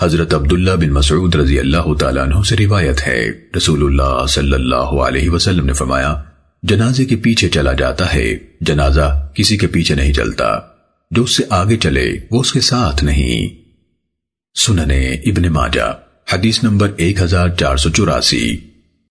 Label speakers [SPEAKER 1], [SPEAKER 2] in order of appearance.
[SPEAKER 1] حضرت عبداللہ بن مسعود رضی اللہ تعالیٰ عنہ سے روایت ہے۔ رسول اللہ صلی اللہ علیہ وسلم نے فرمایا، جنازے کے پیچھے چلا جاتا ہے، جنازہ کسی کے پیچھے نہیں چلتا۔ جو اس سے آگے چلے، وہ اس کے ساتھ نہیں۔ سننے ابن ماجہ، حدیث نمبر ایک ہزار چار سو چوراسی۔